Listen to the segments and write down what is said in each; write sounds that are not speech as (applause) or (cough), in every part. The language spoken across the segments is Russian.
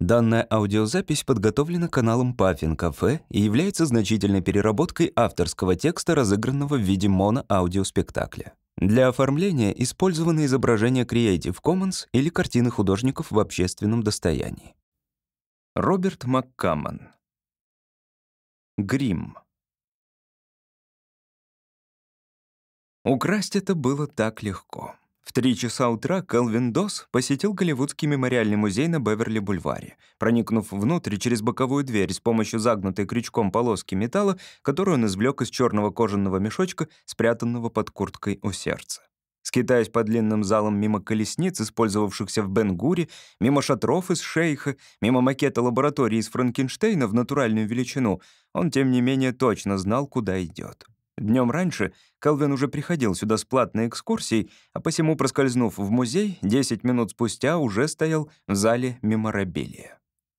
Данная аудиозапись подготовлена каналом Puffin Cafe и является значительной переработкой авторского текста, разыгранного в виде моно-аудиоспектакля. Для оформления использованы изображения Creative Commons или картины художников в общественном достоянии. Роберт МакКаммон. Грим. Украсть это было так легко. В три часа утра Келвин Дос посетил Голливудский мемориальный музей на Беверли-бульваре, проникнув внутрь через боковую дверь с помощью загнутой крючком полоски металла, которую он извлек из черного кожаного мешочка, спрятанного под курткой у сердца. Скитаясь по длинным залам мимо колесниц, использовавшихся в Бенгуре, мимо шатров из шейха, мимо макета лаборатории из Франкенштейна в натуральную величину, он, тем не менее, точно знал, куда идет. Днем раньше Келвин уже приходил сюда с платной экскурсией, а посему, проскользнув в музей, 10 минут спустя уже стоял в зале меморабилия.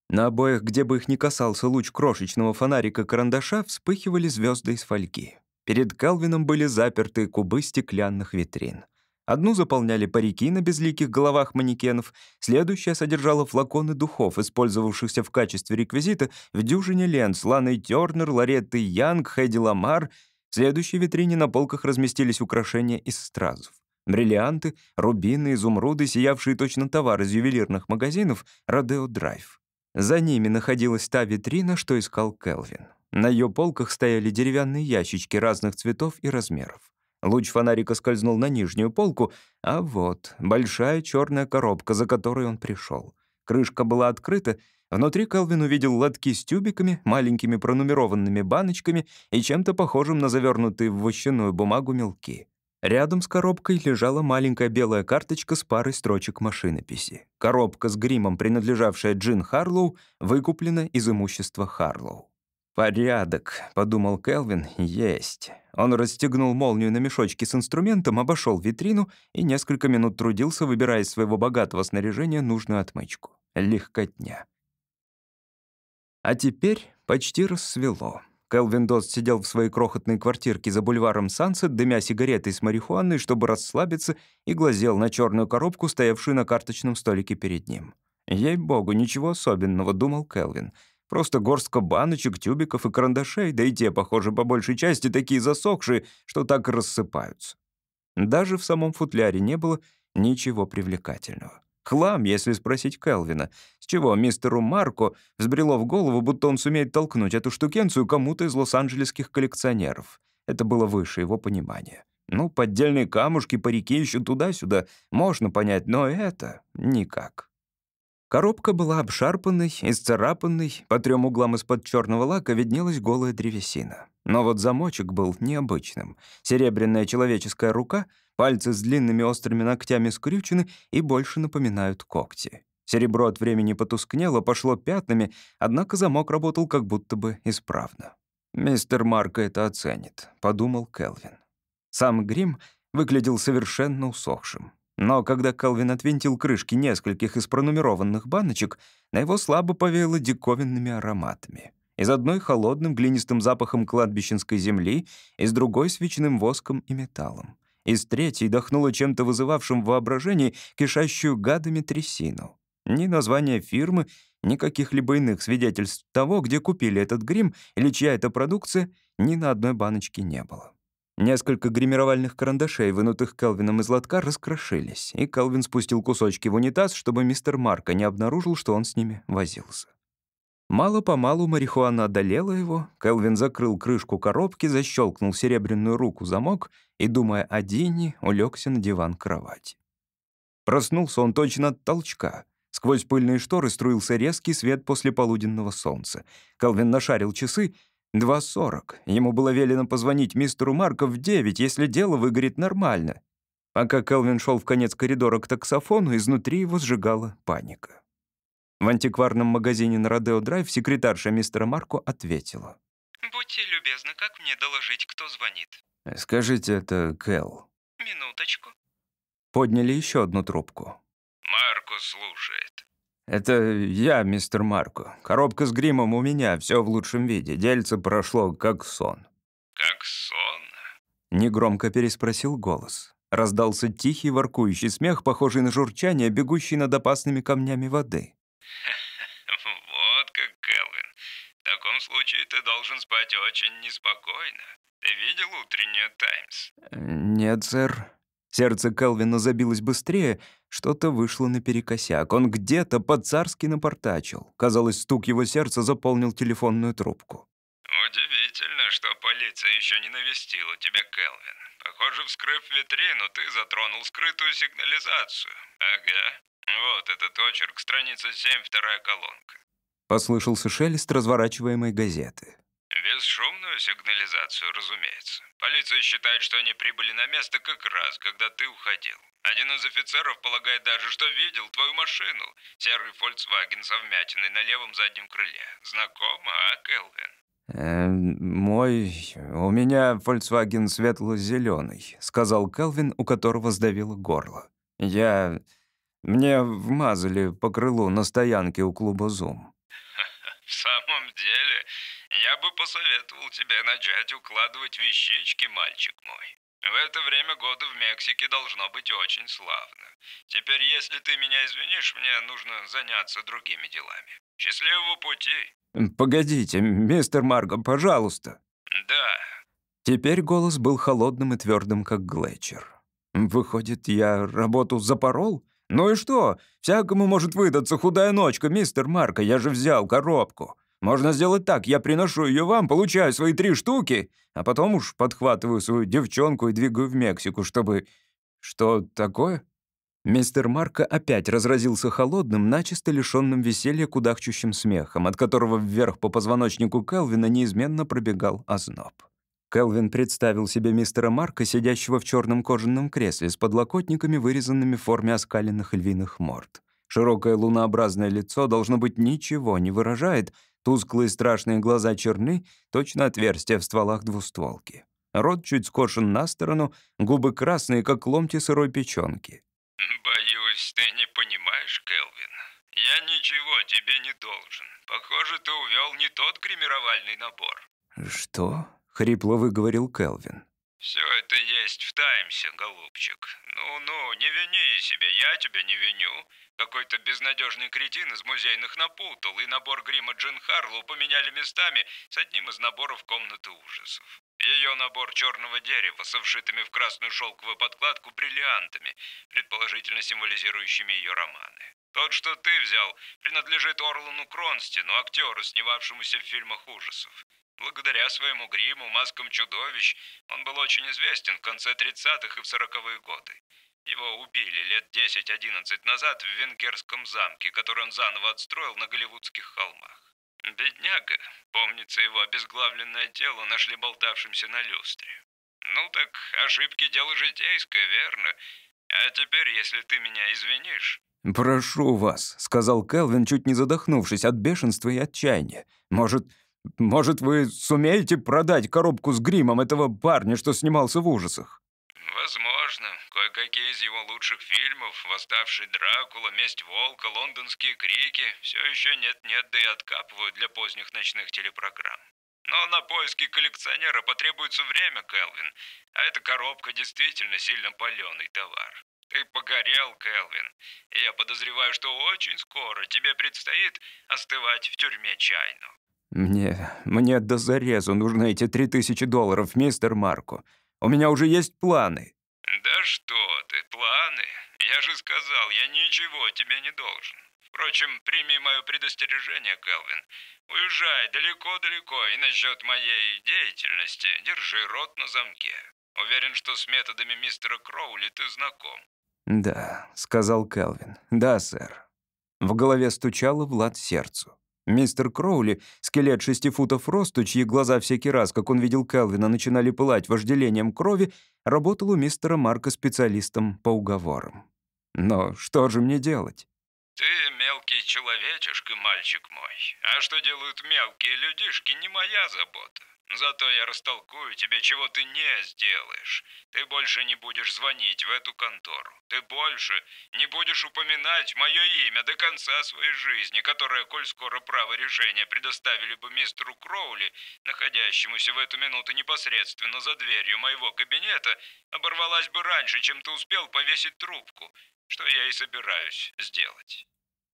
На обоях, где бы их ни касался луч крошечного фонарика-карандаша, вспыхивали звезды из фольги. Перед Келвином были заперты кубы стеклянных витрин. Одну заполняли парики на безликих головах манекенов, следующая содержала флаконы духов, использовавшихся в качестве реквизита в дюжине лент с Ланой Тёрнер, Лореттой Янг, Хэдди Ламар — в следующей витрине на полках разместились украшения из стразов. Бриллианты, рубины, изумруды, сиявшие точно товар из ювелирных магазинов «Родео Драйв». За ними находилась та витрина, что искал Келвин. На ее полках стояли деревянные ящички разных цветов и размеров. Луч фонарика скользнул на нижнюю полку, а вот большая черная коробка, за которой он пришел. Крышка была открыта, Внутри Келвин увидел лотки с тюбиками, маленькими пронумерованными баночками и чем-то похожим на завернутые в вощаную бумагу мелки. Рядом с коробкой лежала маленькая белая карточка с парой строчек машинописи. Коробка с гримом, принадлежавшая Джин Харлоу, выкуплена из имущества Харлоу. «Порядок», — подумал Келвин, — «есть». Он расстегнул молнию на мешочке с инструментом, обошел витрину и несколько минут трудился, выбирая из своего богатого снаряжения нужную отмычку. Легкотня. А теперь почти рассвело. Келвин Дост сидел в своей крохотной квартирке за бульваром Сансет, дымя сигаретой с марихуаной, чтобы расслабиться, и глазел на черную коробку, стоявшую на карточном столике перед ним. «Ей-богу, ничего особенного», — думал Келвин. «Просто горстка баночек, тюбиков и карандашей, да и те, похоже, по большей части такие засохшие, что так рассыпаются». Даже в самом футляре не было ничего привлекательного. Хлам, если спросить Келвина. С чего мистеру Марко взбрело в голову, будто он сумеет толкнуть эту штукенцию кому-то из лос-анджелесских коллекционеров. Это было выше его понимания. Ну, поддельные камушки, парики еще туда-сюда можно понять, но это никак. Коробка была обшарпанной, исцарапанной, по трем углам из-под черного лака виднелась голая древесина. Но вот замочек был необычным. Серебряная человеческая рука — Пальцы с длинными острыми ногтями скрючены и больше напоминают когти. Серебро от времени потускнело, пошло пятнами, однако замок работал как будто бы исправно. «Мистер Марко это оценит», — подумал Келвин. Сам грим выглядел совершенно усохшим. Но когда Келвин отвинтил крышки нескольких из пронумерованных баночек, на его слабо повеяло диковинными ароматами. Из одной — холодным глинистым запахом кладбищенской земли, из другой — свечным воском и металлом. Из третьей дохнуло чем-то вызывавшим воображение кишащую гадами трясину. Ни названия фирмы, ни каких-либо иных свидетельств того, где купили этот грим или чья это продукция, ни на одной баночке не было. Несколько гримировальных карандашей, вынутых Келвином из лотка, раскрошились, и Келвин спустил кусочки в унитаз, чтобы мистер Марко не обнаружил, что он с ними возился. Мало-помалу марихуана одолела его, Келвин закрыл крышку коробки, защелкнул серебряную руку замок и, думая о Дине, улегся на диван кровати. Проснулся он точно от толчка. Сквозь пыльные шторы струился резкий свет после полуденного солнца. Келвин нашарил часы. Два сорок. Ему было велено позвонить мистеру Марко в девять, если дело выгорит нормально. Пока Келвин шел в конец коридора к таксофону, изнутри его сжигала паника. В антикварном магазине на Родео Драйв секретарша мистера Марко ответила. «Будьте любезны, как мне доложить, кто звонит?» «Скажите, это Кэл». «Минуточку». Подняли еще одну трубку. «Марко слушает». «Это я, мистер Марко. Коробка с гримом у меня, все в лучшем виде. Дельце прошло как сон». «Как сон?» Негромко переспросил голос. Раздался тихий воркующий смех, похожий на журчание, бегущий над опасными камнями воды. (laughs) Вот как, Келвин. В таком случае ты должен спать очень неспокойно. Ты видел утреннюю «Таймс»? «Нет, сэр». Сердце Келвина забилось быстрее, что-то вышло наперекосяк. Он где-то по-царски напортачил. Казалось, стук его сердца заполнил телефонную трубку. Удивительно, что полиция еще не навестила тебя, Келвин. Похоже, вскрыв витрину, ты затронул скрытую сигнализацию. Ага. Вот этот очерк, страница 7, вторая колонка. Послышался шелест разворачиваемой газеты. Бесшумную сигнализацию, разумеется. Полиция считает, что они прибыли на место как раз, когда ты уходил. Один из офицеров полагает даже, что видел твою машину. Серый Volkswagen со вмятиной на левом заднем крыле. Знакомо, а, Келвин? Э, «Мой... У меня Volkswagen светло-зеленый», — сказал Келвин, у которого сдавило горло. «Я... Мне вмазали по крылу на стоянке у клуба «Зум». (laughs) В самом деле, я бы посоветовал тебе начать укладывать вещички, мальчик мой. В это время года в Мексике должно быть очень славно. Теперь, если ты меня извинишь, мне нужно заняться другими делами. Счастливого пути. Погодите, мистер Марго, пожалуйста. Да. Теперь голос был холодным и твердым, как Глетчер. Выходит, я работу запорол? Ну и что? Всякому может выдаться худая ночка, мистер Марко, я же взял коробку. Можно сделать так, я приношу ее вам, получаю свои три штуки, а потом уж подхватываю свою девчонку и двигаю в Мексику, чтобы... Что такое? Мистер Марко опять разразился холодным, начисто лишенным веселья кудахчущим смехом, от которого вверх по позвоночнику Келвина неизменно пробегал озноб. Келвин представил себе мистера Марка, сидящего в черном кожаном кресле с подлокотниками, вырезанными в форме оскаленных львиных морд. Широкое лунообразное лицо, должно быть, ничего не выражает, тусклые страшные глаза черны, точно отверстия в стволах двустволки. Рот чуть скошен на сторону, губы красные, как ломти сырой печенки. «Боюсь, ты не понимаешь, Келвин. Я ничего тебе не должен. Похоже, ты увел не тот гримировальный набор». «Что?» — хрипло выговорил Келвин. «Все это есть в Таймсе, голубчик. Ну-ну, не вини себя, я тебя не виню. Какой-то безнадежный кретин из музейных напутал, и набор грима Джин Харлоу поменяли местами с одним из наборов комнаты ужасов. Ее набор черного дерева со вшитыми в красную шелковую подкладку бриллиантами, предположительно символизирующими ее романы. Тот, что ты взял, принадлежит Орлану Кронстину, актеру, снимавшемуся в фильмах ужасов. Благодаря своему гриму, маскам чудовищ, он был очень известен в конце 30-х и в 40-е годы. Его убили лет 10-11 назад в венгерском замке, который он заново отстроил на Голливудских холмах. Бедняга, помнится, его обезглавленное тело нашли болтавшимся на люстре. Ну так, ошибки дело житейское, верно? А теперь, если ты меня извинишь... «Прошу вас», — сказал Келвин, чуть не задохнувшись от бешенства и отчаяния. «Может, может, вы сумеете продать коробку с гримом этого парня, что снимался в ужасах?» «Возможно. Кое-какие из его лучших фильмов «Восставший Дракула», «Месть волка», «Лондонские крики» все еще нет-нет, да и откапывают для поздних ночных телепрограмм. Но на поиски коллекционера потребуется время, Келвин, а эта коробка действительно сильно паленый товар. Ты погорел, Келвин, и я подозреваю, что очень скоро тебе предстоит остывать в тюрьме чайну. «Мне... мне до зарезу нужны эти три тысячи долларов, мистер Марко. У меня уже есть планы». «Да что ты, планы? Я же сказал, я ничего тебе не должен. Впрочем, прими мое предостережение, Келвин. Уезжай далеко-далеко, и насчет моей деятельности держи рот на замке. Уверен, что с методами мистера Кроули ты знаком». «Да», — сказал Келвин. «Да, сэр». В голове стучало Влад сердцу. Мистер Кроули, скелет шести футов росту, чьи глаза всякий раз, как он видел Келвина, начинали пылать вожделением крови, работал у мистера Марка специалистом по уговорам. Но что же мне делать? «Ты мелкий человечишка, мальчик мой. А что делают мелкие людишки, не моя забота. Зато я растолкую тебе, чего ты не сделаешь. Ты больше не будешь звонить в эту контору. Ты больше не будешь упоминать мое имя до конца своей жизни, которое, коль скоро право решения предоставили бы мистеру Кроули, находящемуся в эту минуту непосредственно за дверью моего кабинета, оборвалась бы раньше, чем ты успел повесить трубку, что я и собираюсь сделать.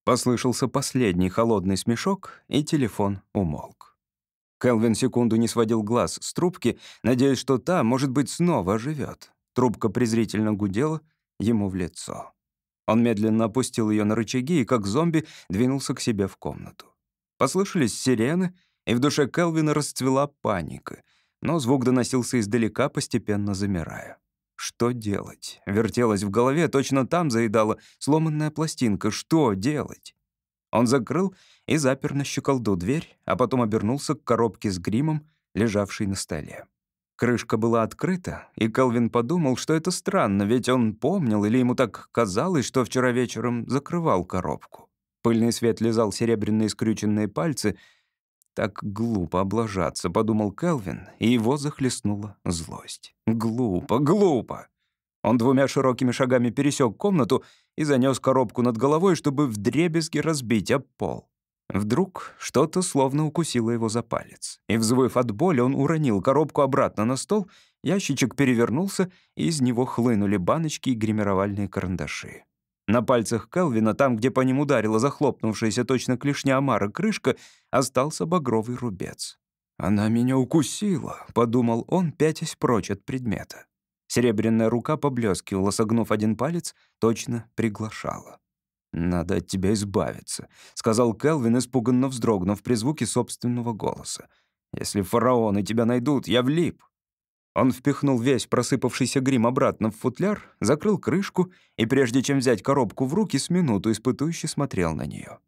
Послышался последний холодный смешок, и телефон умолк. Келвин секунду не сводил глаз с трубки, надеясь, что та, может быть, снова оживет. Трубка презрительно гудела ему в лицо. Он медленно опустил ее на рычаги и, как зомби, двинулся к себе в комнату. Послышались сирены, и в душе Келвина расцвела паника, но звук доносился издалека, постепенно замирая. Что делать? Вертелось в голове, точно там заедала сломанная пластинка. Что делать? Он закрыл и запер на щеколду дверь, а потом обернулся к коробке с гримом, лежавшей на столе. Крышка была открыта, и Келвин подумал, что это странно, ведь он помнил, или ему так казалось, что вчера вечером закрывал коробку. Пыльный свет лизал серебряные скрюченные пальцы. «Так глупо облажаться», — подумал Келвин, и его захлестнула злость. «Глупо, глупо!» Он двумя широкими шагами пересек комнату и занес коробку над головой, чтобы вдребезги разбить об пол. Вдруг что-то словно укусило его за палец. И, взвыв от боли, он уронил коробку обратно на стол, ящичек перевернулся, и из него хлынули баночки и гримировальные карандаши. На пальцах Келвина, там, где по ним ударила захлопнувшаяся точно клешня омара крышка, остался багровый рубец. «Она меня укусила», — подумал он, пятясь прочь от предмета. Серебряная рука поблескивала, согнув один палец, точно приглашала. «Надо от тебя избавиться», — сказал Келвин, испуганно вздрогнув при звуке собственного голоса. «Если фараоны тебя найдут, я влип». Он впихнул весь просыпавшийся грим обратно в футляр, закрыл крышку и, прежде чем взять коробку в руки, с минуту испытующе смотрел на нее.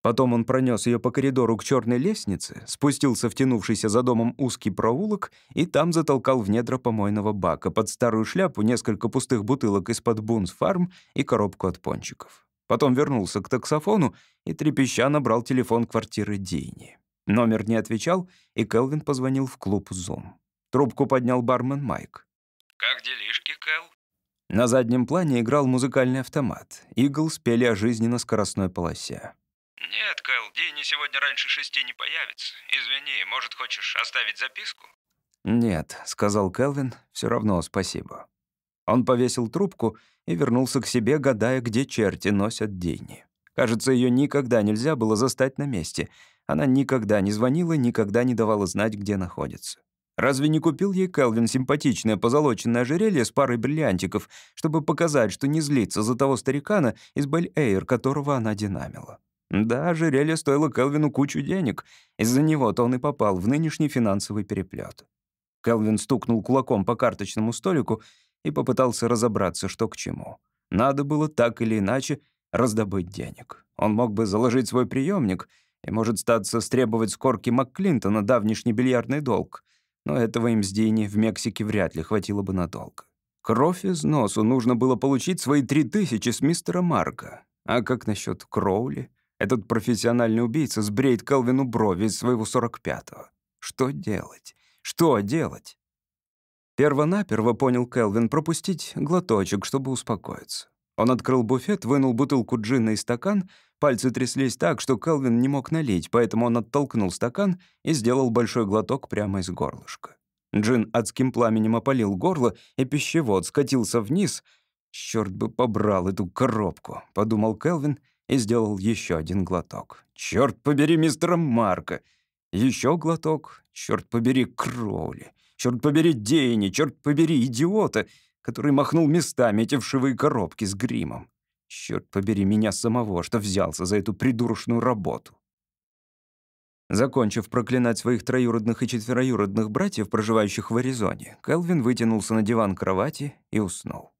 Потом он пронес ее по коридору к черной лестнице, спустился в тянувшийся за домом узкий проулок и там затолкал в недра помойного бака под старую шляпу несколько пустых бутылок из-под Бунс Фарм и коробку от пончиков. Потом вернулся к таксофону и трепеща набрал телефон квартиры Дини. Номер не отвечал, и Келвин позвонил в клуб «Зум». Трубку поднял бармен Майк. «Как делишки, Кэл?» На заднем плане играл музыкальный автомат. Игл спели о жизни на скоростной полосе. «Нет, Кэл, Дини сегодня раньше шести не появится. Извини, может, хочешь оставить записку?» «Нет», — сказал Келвин, — «все равно спасибо». Он повесил трубку и вернулся к себе, гадая, где черти носят Дини. Кажется, ее никогда нельзя было застать на месте. Она никогда не звонила, никогда не давала знать, где находится. Разве не купил ей Келвин симпатичное позолоченное ожерелье с парой бриллиантиков, чтобы показать, что не злится за того старикана из Бель-Эйр, которого она динамила? Да, ожерелье стоило Келвину кучу денег. Из-за него-то он и попал в нынешний финансовый переплет. Келвин стукнул кулаком по карточному столику и попытался разобраться, что к чему. Надо было так или иначе раздобыть денег. Он мог бы заложить свой приемник и, может, статься стребовать с Корки МакКлинтона давнишний бильярдный долг. Но этого им с Дини в Мексике вряд ли хватило бы надолго. Кровь из носу нужно было получить свои три тысячи с мистера Марка. А как насчет Кроули? Этот профессиональный убийца сбреет Келвину брови из своего 45-го. Что делать? Что делать? Первонаперво понял Келвин пропустить глоточек, чтобы успокоиться. Он открыл буфет, вынул бутылку джина и стакан, пальцы тряслись так, что Келвин не мог налить, поэтому он оттолкнул стакан и сделал большой глоток прямо из горлышка. Джин адским пламенем опалил горло, и пищевод скатился вниз. «Чёрт бы побрал эту коробку», — подумал Келвин и сделал еще один глоток. «Чёрт побери мистера Марка!» Еще глоток. Чёрт побери Кроули. Черт побери, Дейни, черт побери, идиота, который махнул местами эти вшивые коробки с гримом. Черт побери меня самого, что взялся за эту придурочную работу. Закончив проклинать своих троюродных и четвероюродных братьев, проживающих в Аризоне, Келвин вытянулся на диван кровати и уснул.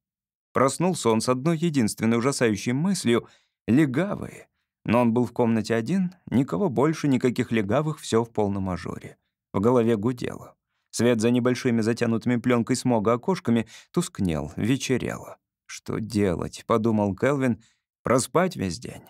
Проснулся он с одной единственной ужасающей мыслью — легавые. Но он был в комнате один, никого больше, никаких легавых, все в полном ажуре. В голове гудело. Свет за небольшими затянутыми пленкой смога окошками тускнел, вечерело. «Что делать?» — подумал Келвин. «Проспать весь день?»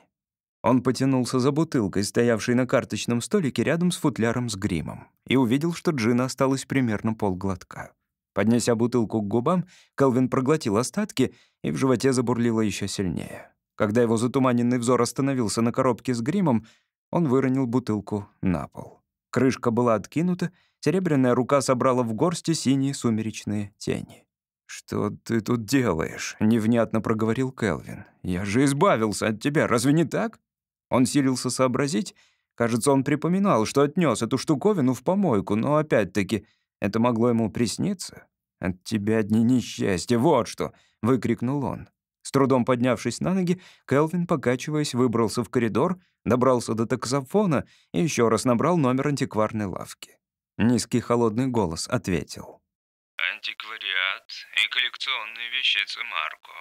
Он потянулся за бутылкой, стоявшей на карточном столике рядом с футляром с гримом, и увидел, что джина осталось примерно полглотка. Поднеся бутылку к губам, Келвин проглотил остатки, и в животе забурлило еще сильнее. Когда его затуманенный взор остановился на коробке с гримом, он выронил бутылку на пол. Крышка была откинута, серебряная рука собрала в горсти синие сумеречные тени. «Что ты тут делаешь?» — невнятно проговорил Келвин. «Я же избавился от тебя, разве не так?» Он силился сообразить. Кажется, он припоминал, что отнес эту штуковину в помойку, но опять-таки это могло ему присниться. «От тебя одни несчастья, вот что!» — выкрикнул он. С трудом поднявшись на ноги, Келвин, покачиваясь, выбрался в коридор, добрался до таксофона и еще раз набрал номер антикварной лавки. Низкий холодный голос ответил. «Антиквариат и коллекционные вещицы Марко».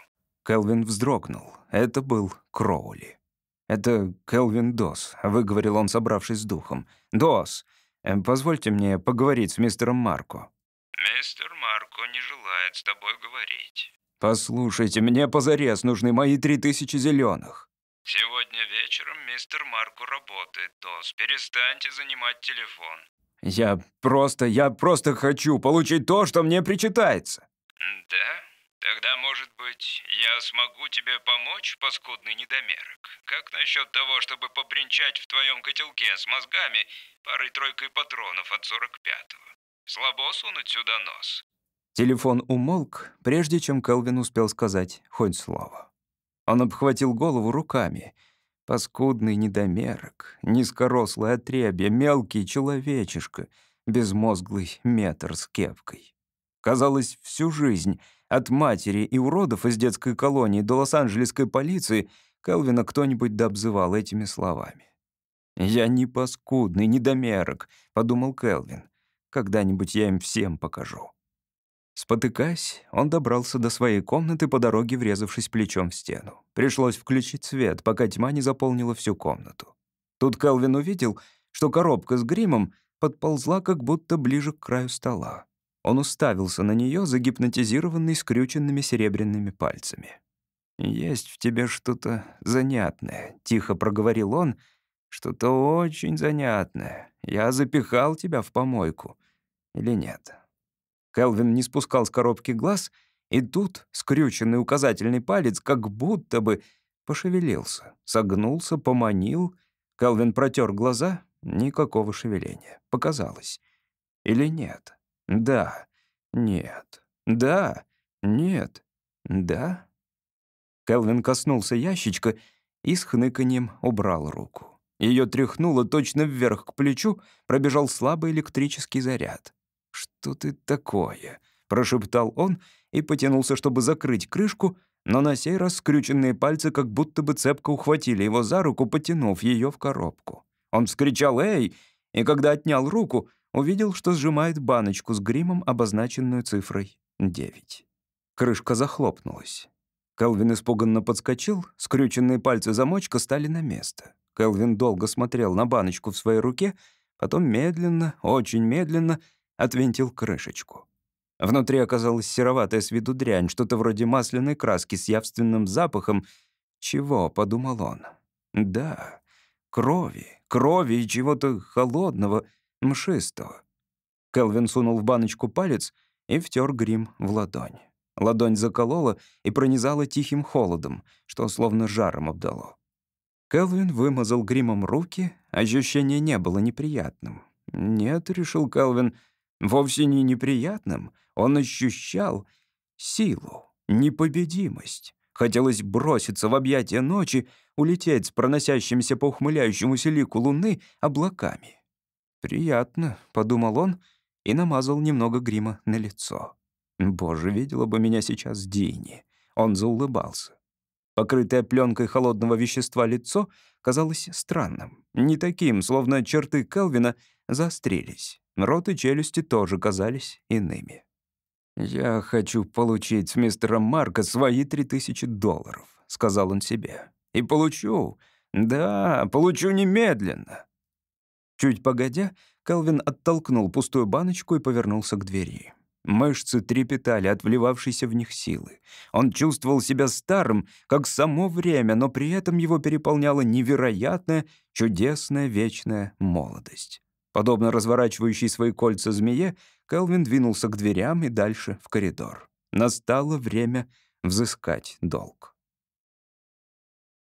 Келвин вздрогнул. Это был Кроули. «Это Келвин Дос», — выговорил он, собравшись с духом. «Дос, э, позвольте мне поговорить с мистером Марко». «Мистер Марко не желает с тобой говорить». «Послушайте, мне позарез нужны мои три тысячи зеленых. «Сегодня вечером мистер Марко работает, Дос. Перестаньте занимать телефон». «Я просто, я просто хочу получить то, что мне причитается». «Да? Тогда, может быть, я смогу тебе помочь, паскудный недомерок? Как насчет того, чтобы побренчать в твоем котелке с мозгами парой-тройкой патронов от 45-го? Слабо сунуть сюда нос?» Телефон умолк, прежде чем Келвин успел сказать хоть слово. Он обхватил голову руками. Паскудный недомерок, низкорослое отребье, мелкий человечишка, безмозглый метр с кепкой. Казалось, всю жизнь, от матери и уродов из детской колонии до лос-анджелесской полиции, Келвина кто-нибудь дообзывал этими словами. «Я не паскудный недомерок», — подумал Келвин. «Когда-нибудь я им всем покажу». Спотыкаясь, он добрался до своей комнаты по дороге, врезавшись плечом в стену. Пришлось включить свет, пока тьма не заполнила всю комнату. Тут Келвин увидел, что коробка с гримом подползла как будто ближе к краю стола. Он уставился на нее, загипнотизированный скрюченными серебряными пальцами. «Есть в тебе что-то занятное», — тихо проговорил он. «Что-то очень занятное. Я запихал тебя в помойку. Или нет?» Келвин не спускал с коробки глаз, и тут скрюченный указательный палец как будто бы пошевелился, согнулся, поманил. Келвин протер глаза, никакого шевеления. Показалось. Или нет? Да. Нет. Да. Нет. Да. Келвин коснулся ящичка и с хныканьем убрал руку. Ее тряхнуло точно вверх к плечу, пробежал слабый электрический заряд. «Что ты такое?» — прошептал он и потянулся, чтобы закрыть крышку, но на сей раз скрюченные пальцы как будто бы цепко ухватили его за руку, потянув ее в коробку. Он вскричал «Эй!» и когда отнял руку, увидел, что сжимает баночку с гримом, обозначенную цифрой 9. Крышка захлопнулась. Келвин испуганно подскочил, скрюченные пальцы замочка стали на место. Келвин долго смотрел на баночку в своей руке, потом медленно, очень медленно отвинтил крышечку. Внутри оказалась сероватая с виду дрянь, что-то вроде масляной краски с явственным запахом. «Чего?» — подумал он. «Да, крови, крови и чего-то холодного, мшистого». Келвин сунул в баночку палец и втер грим в ладонь. Ладонь заколола и пронизала тихим холодом, что словно жаром обдало. Келвин вымазал гримом руки, ощущение не было неприятным. «Нет», — решил Келвин, — вовсе не неприятным, он ощущал силу, непобедимость. Хотелось броситься в объятия ночи, улететь с проносящимся по ухмыляющемуся лику луны облаками. «Приятно», — подумал он и намазал немного грима на лицо. «Боже, видела бы меня сейчас Дини». Он заулыбался. Покрытое пленкой холодного вещества лицо казалось странным, не таким, словно черты Келвина заострились. Рот и челюсти тоже казались иными. «Я хочу получить с мистером Марка свои три тысячи долларов», — сказал он себе. «И получу. Да, получу немедленно». Чуть погодя, Келвин оттолкнул пустую баночку и повернулся к двери. Мышцы трепетали от вливавшейся в них силы. Он чувствовал себя старым, как само время, но при этом его переполняла невероятная, чудесная, вечная молодость. Подобно разворачивающей свои кольца змее, Келвин двинулся к дверям и дальше в коридор. Настало время взыскать долг.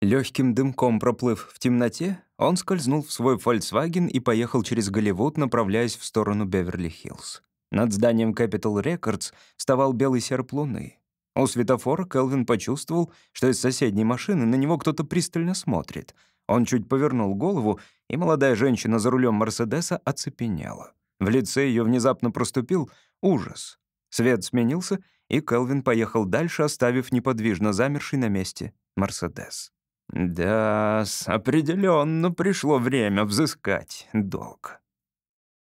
Легким дымком проплыв в темноте, он скользнул в свой Volkswagen и поехал через Голливуд, направляясь в сторону Беверли-Хиллз. Над зданием Capital Records вставал белый серп луны. У светофора Келвин почувствовал, что из соседней машины на него кто-то пристально смотрит. Он чуть повернул голову, и молодая женщина за рулем Мерседеса оцепенела. В лице ее внезапно проступил ужас. Свет сменился, и Келвин поехал дальше, оставив неподвижно замерший на месте Мерседес. Да, определенно пришло время взыскать долг.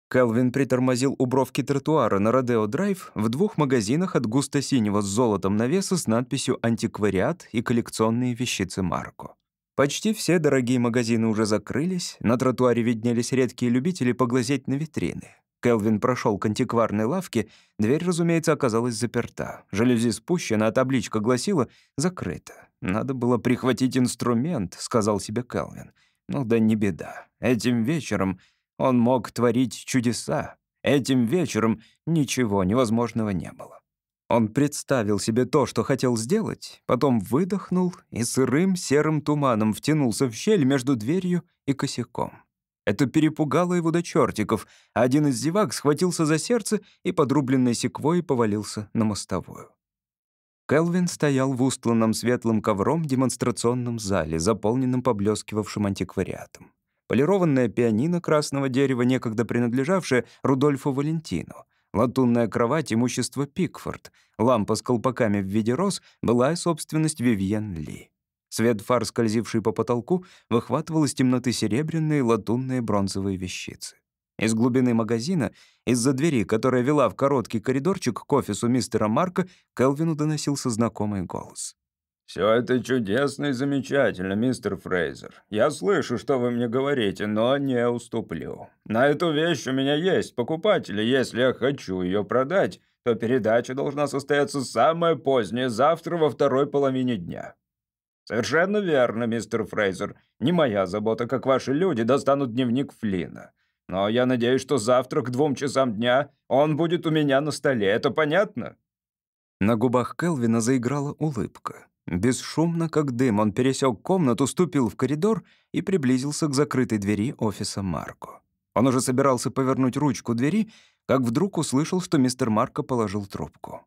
Келвин притормозил у бровки тротуара на Родео-драйв в двух магазинах от густо-синего с золотом навеса с надписью «Антиквариат» и «Коллекционные вещицы Марко». Почти все дорогие магазины уже закрылись, на тротуаре виднелись редкие любители поглазеть на витрины. Келвин прошел к антикварной лавке, дверь, разумеется, оказалась заперта. Жалюзи спущена, а табличка гласила «Закрыто». «Надо было прихватить инструмент», — сказал себе Келвин. «Ну да не беда. Этим вечером он мог творить чудеса. Этим вечером ничего невозможного не было. Он представил себе то, что хотел сделать, потом выдохнул и сырым серым туманом втянулся в щель между дверью и косяком. Это перепугало его до чертиков, а один из зевак схватился за сердце и подрубленной секвой повалился на мостовую. Келвин стоял в устланном светлым ковром демонстрационном зале, заполненном поблескивавшим антиквариатом полированная пианино красного дерева, некогда принадлежавшее Рудольфу Валентину, латунная кровать имущество Пикфорд, лампа с колпаками в виде роз была и собственность Вивьен Ли. Свет фар, скользивший по потолку, выхватывал из темноты серебряные, латунные, бронзовые вещицы. Из глубины магазина, из-за двери, которая вела в короткий коридорчик к офису мистера Марка, Келвину доносился знакомый голос. «Все это чудесно и замечательно, мистер Фрейзер. Я слышу, что вы мне говорите, но не уступлю. На эту вещь у меня есть покупатели. Если я хочу ее продать, то передача должна состояться самое позднее, завтра во второй половине дня». «Совершенно верно, мистер Фрейзер. Не моя забота, как ваши люди достанут дневник Флина. Но я надеюсь, что завтра к двум часам дня он будет у меня на столе. Это понятно?» На губах Келвина заиграла улыбка. Бесшумно, как дым, он пересек комнату, ступил в коридор и приблизился к закрытой двери офиса Марко. Он уже собирался повернуть ручку двери, как вдруг услышал, что мистер Марко положил трубку.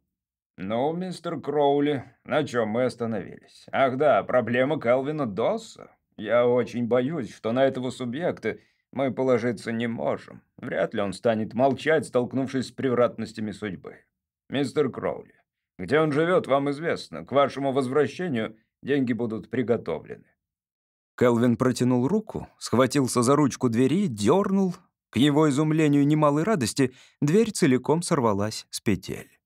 «Ну, мистер Кроули, на чем мы остановились? Ах да, проблема Калвина Досса. Я очень боюсь, что на этого субъекта мы положиться не можем. Вряд ли он станет молчать, столкнувшись с превратностями судьбы. Мистер Кроули, где он живет, вам известно. К вашему возвращению деньги будут приготовлены». Келвин протянул руку, схватился за ручку двери, дернул. К его изумлению немалой радости дверь целиком сорвалась с петель.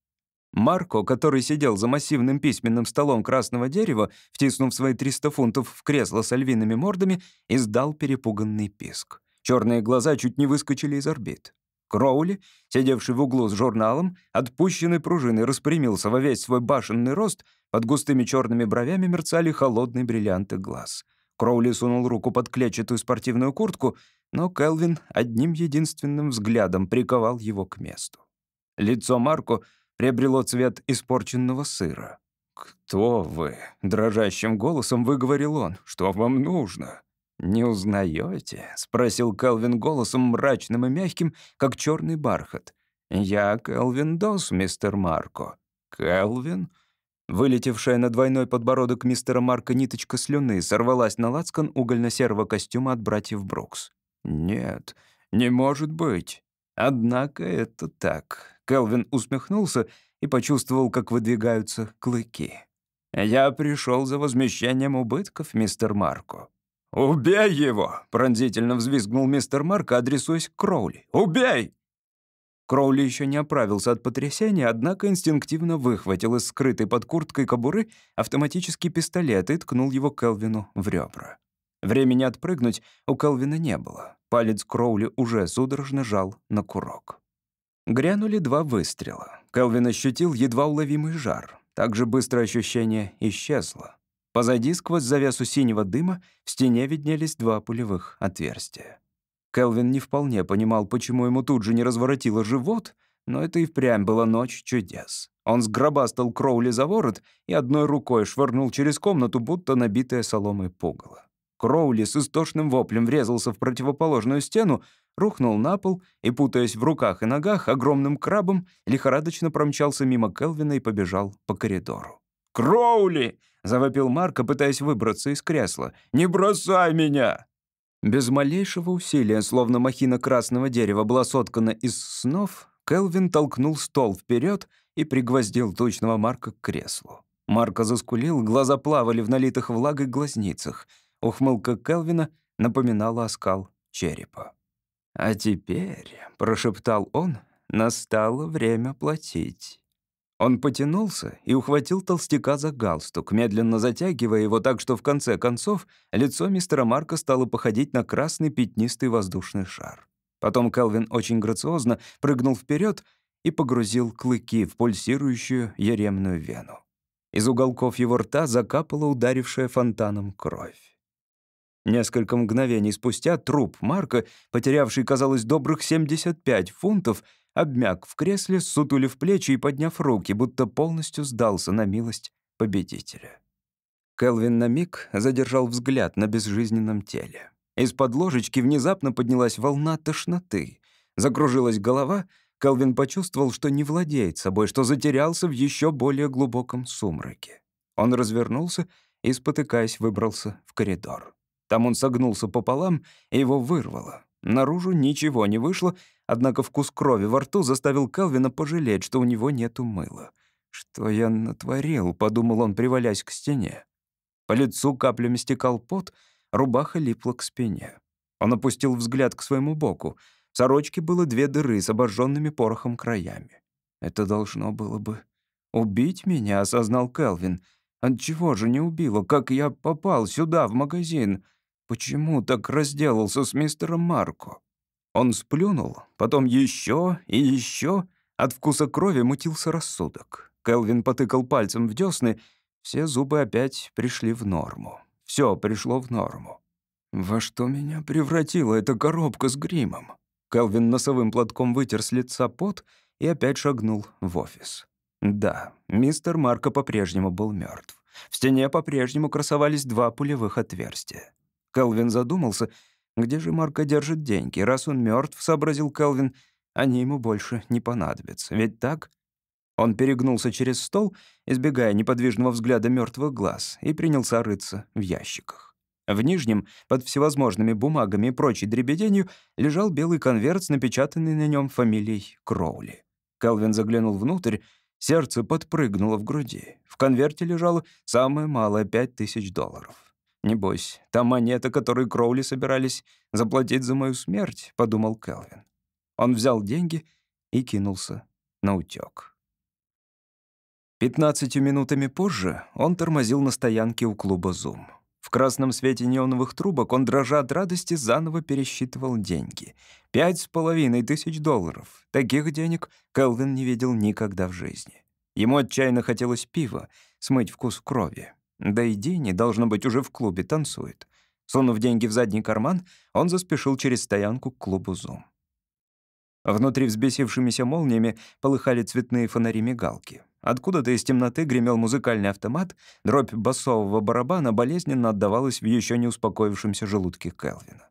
Марко, который сидел за массивным письменным столом красного дерева, втиснув свои 300 фунтов в кресло с львиными мордами, издал перепуганный писк. Черные глаза чуть не выскочили из орбит. Кроули, сидевший в углу с журналом, отпущенной пружиной распрямился во весь свой башенный рост, под густыми черными бровями мерцали холодные бриллианты глаз. Кроули сунул руку под клетчатую спортивную куртку, но Келвин одним единственным взглядом приковал его к месту. Лицо Марко приобрело цвет испорченного сыра. «Кто вы?» — дрожащим голосом выговорил он. «Что вам нужно?» «Не узнаете?» — спросил Келвин голосом мрачным и мягким, как черный бархат. «Я Келвин Дос, мистер Марко». «Келвин?» Вылетевшая на двойной подбородок мистера Марка ниточка слюны сорвалась на лацкан угольно-серого костюма от братьев Брукс. «Нет, не может быть. Однако это так». Келвин усмехнулся и почувствовал, как выдвигаются клыки. «Я пришел за возмещением убытков, мистер Марко. «Убей его!» — пронзительно взвизгнул мистер Марк, адресуясь к Кроули. «Убей!» Кроули еще не оправился от потрясения, однако инстинктивно выхватил из скрытой под курткой кобуры автоматический пистолет и ткнул его Келвину в ребра. Времени отпрыгнуть у Келвина не было. Палец Кроули уже судорожно жал на курок. Грянули два выстрела. Келвин ощутил едва уловимый жар. Также быстро ощущение исчезло. Позади, сквозь завесу синего дыма, в стене виднелись два пулевых отверстия. Келвин не вполне понимал, почему ему тут же не разворотило живот, но это и впрямь была ночь чудес. Он сгробастал Кроули за ворот и одной рукой швырнул через комнату, будто набитая соломой пугало. Кроули с истошным воплем врезался в противоположную стену, рухнул на пол и, путаясь в руках и ногах, огромным крабом лихорадочно промчался мимо Келвина и побежал по коридору. Кроули!» — завопил Марко, пытаясь выбраться из кресла. «Не бросай меня!» Без малейшего усилия, словно махина красного дерева была соткана из снов, Келвин толкнул стол вперед и пригвоздил тучного Марка к креслу. Марко заскулил, глаза плавали в налитых влагой глазницах. Ухмылка Келвина напоминала оскал черепа. «А теперь», — прошептал он, — «настало время платить». Он потянулся и ухватил толстяка за галстук, медленно затягивая его так, что в конце концов лицо мистера Марка стало походить на красный пятнистый воздушный шар. Потом Келвин очень грациозно прыгнул вперед и погрузил клыки в пульсирующую яремную вену. Из уголков его рта закапала ударившая фонтаном кровь. Несколько мгновений спустя труп Марка, потерявший, казалось, добрых 75 фунтов, обмяк в кресле, сутулив плечи и подняв руки, будто полностью сдался на милость победителя. Келвин на миг задержал взгляд на безжизненном теле. Из-под ложечки внезапно поднялась волна тошноты. Закружилась голова, Келвин почувствовал, что не владеет собой, что затерялся в еще более глубоком сумраке. Он развернулся и, спотыкаясь, выбрался в коридор. Там он согнулся пополам, и его вырвало. Наружу ничего не вышло, однако вкус крови во рту заставил Калвина пожалеть, что у него нету мыла. «Что я натворил?» — подумал он, привалясь к стене. По лицу каплями стекал пот, рубаха липла к спине. Он опустил взгляд к своему боку. В сорочке было две дыры с обожженными порохом краями. «Это должно было бы убить меня», — осознал Келвин. «Отчего же не убило? Как я попал сюда, в магазин? Почему так разделался с мистером Марко?» Он сплюнул, потом еще и еще. От вкуса крови мутился рассудок. Келвин потыкал пальцем в десны. Все зубы опять пришли в норму. Все пришло в норму. «Во что меня превратила эта коробка с гримом?» Келвин носовым платком вытер с лица пот и опять шагнул в офис. Да, мистер Марко по-прежнему был мертв. В стене по-прежнему красовались два пулевых отверстия. Келвин задумался — где же Марко держит деньги? Раз он мертв, сообразил Келвин, они ему больше не понадобятся. Ведь так? Он перегнулся через стол, избегая неподвижного взгляда мертвых глаз, и принялся рыться в ящиках. В нижнем, под всевозможными бумагами и прочей дребеденью, лежал белый конверт с напечатанной на нем фамилией Кроули. Келвин заглянул внутрь, сердце подпрыгнуло в груди. В конверте лежало самое малое — пять тысяч долларов. «Небось, та монета, которую Кроули собирались заплатить за мою смерть», — подумал Келвин. Он взял деньги и кинулся на утёк. Пятнадцатью минутами позже он тормозил на стоянке у клуба «Зум». В красном свете неоновых трубок он, дрожа от радости, заново пересчитывал деньги. Пять с половиной тысяч долларов. Таких денег Келвин не видел никогда в жизни. Ему отчаянно хотелось пива, смыть вкус крови. Да и Дини, должно быть, уже в клубе танцует. Сунув деньги в задний карман, он заспешил через стоянку к клубу «Зум». Внутри взбесившимися молниями полыхали цветные фонари-мигалки. Откуда-то из темноты гремел музыкальный автомат, дробь басового барабана болезненно отдавалась в еще не успокоившемся желудке Келвина.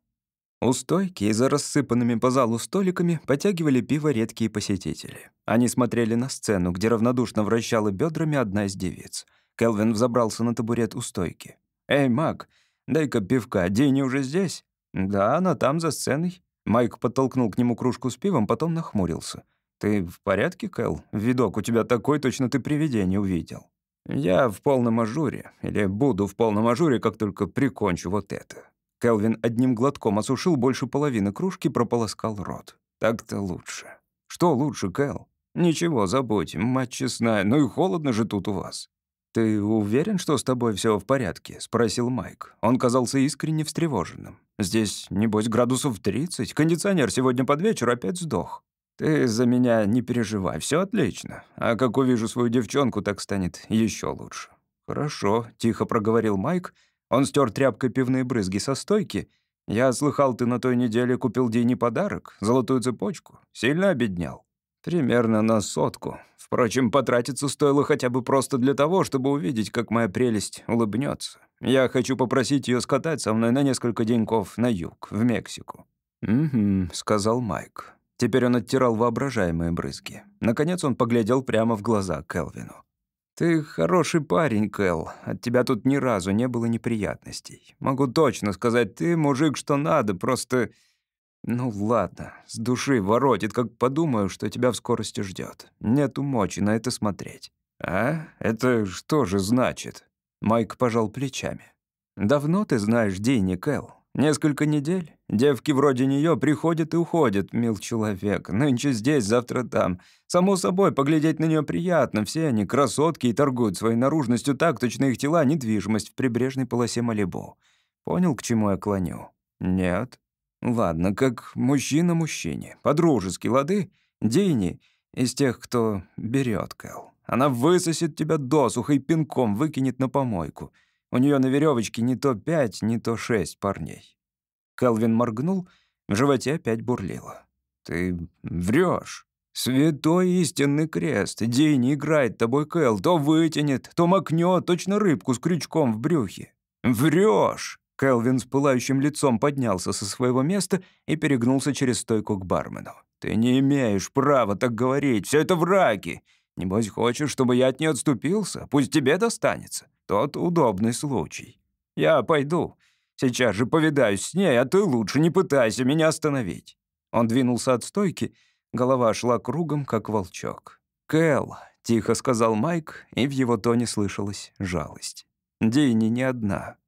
У стойки и за рассыпанными по залу столиками потягивали пиво редкие посетители. Они смотрели на сцену, где равнодушно вращала бедрами одна из девиц — Келвин взобрался на табурет у стойки. «Эй, Мак, дай-ка пивка, Дени уже здесь?» «Да, она там, за сценой». Майк подтолкнул к нему кружку с пивом, потом нахмурился. «Ты в порядке, Кэл? Видок у тебя такой, точно ты привидение увидел». «Я в полном ажуре, или буду в полном ажуре, как только прикончу вот это». Келвин одним глотком осушил больше половины кружки, прополоскал рот. «Так-то лучше». «Что лучше, Кэл?» «Ничего, забудь, мать честная, ну и холодно же тут у вас». «Ты уверен, что с тобой все в порядке?» — спросил Майк. Он казался искренне встревоженным. «Здесь, небось, градусов 30. Кондиционер сегодня под вечер опять сдох. Ты за меня не переживай, все отлично. А как увижу свою девчонку, так станет еще лучше». «Хорошо», — тихо проговорил Майк. Он стер тряпкой пивные брызги со стойки. «Я слыхал, ты на той неделе купил Дине подарок, золотую цепочку. Сильно обеднял». Примерно на сотку. Впрочем, потратиться стоило хотя бы просто для того, чтобы увидеть, как моя прелесть улыбнется. Я хочу попросить ее скатать со мной на несколько деньков на юг, в Мексику». «Угу», — сказал Майк. Теперь он оттирал воображаемые брызги. Наконец он поглядел прямо в глаза Келвину. «Ты хороший парень, Кэл. От тебя тут ни разу не было неприятностей. Могу точно сказать, ты мужик, что надо, просто...» «Ну ладно, с души воротит, как подумаю, что тебя в скорости ждет. Нету мочи на это смотреть». «А? Это что же значит?» Майк пожал плечами. «Давно ты знаешь Дини, Кэл? Несколько недель? Девки вроде нее приходят и уходят, мил человек. Нынче здесь, завтра там. Само собой, поглядеть на нее приятно. Все они красотки и торгуют своей наружностью так, точно их тела — недвижимость в прибрежной полосе Малибу. Понял, к чему я клоню? Нет. Ладно, как мужчина мужчине. По-дружески, лады? Дини из тех, кто берет, Кэл. Она высосет тебя досуха и пинком выкинет на помойку. У нее на веревочке не то пять, не то шесть парней. Келвин моргнул, в животе опять бурлило. «Ты врешь. Святой истинный крест. День играет тобой, Кэл, то вытянет, то макнет, точно рыбку с крючком в брюхе. Врешь!» Келвин с пылающим лицом поднялся со своего места и перегнулся через стойку к бармену. «Ты не имеешь права так говорить, все это враки. Небось, хочешь, чтобы я от нее отступился? Пусть тебе достанется. Тот удобный случай. Я пойду. Сейчас же повидаюсь с ней, а ты лучше не пытайся меня остановить». Он двинулся от стойки, голова шла кругом, как волчок. «Кэл», — тихо сказал Майк, и в его тоне слышалась жалость. «Дейни не одна».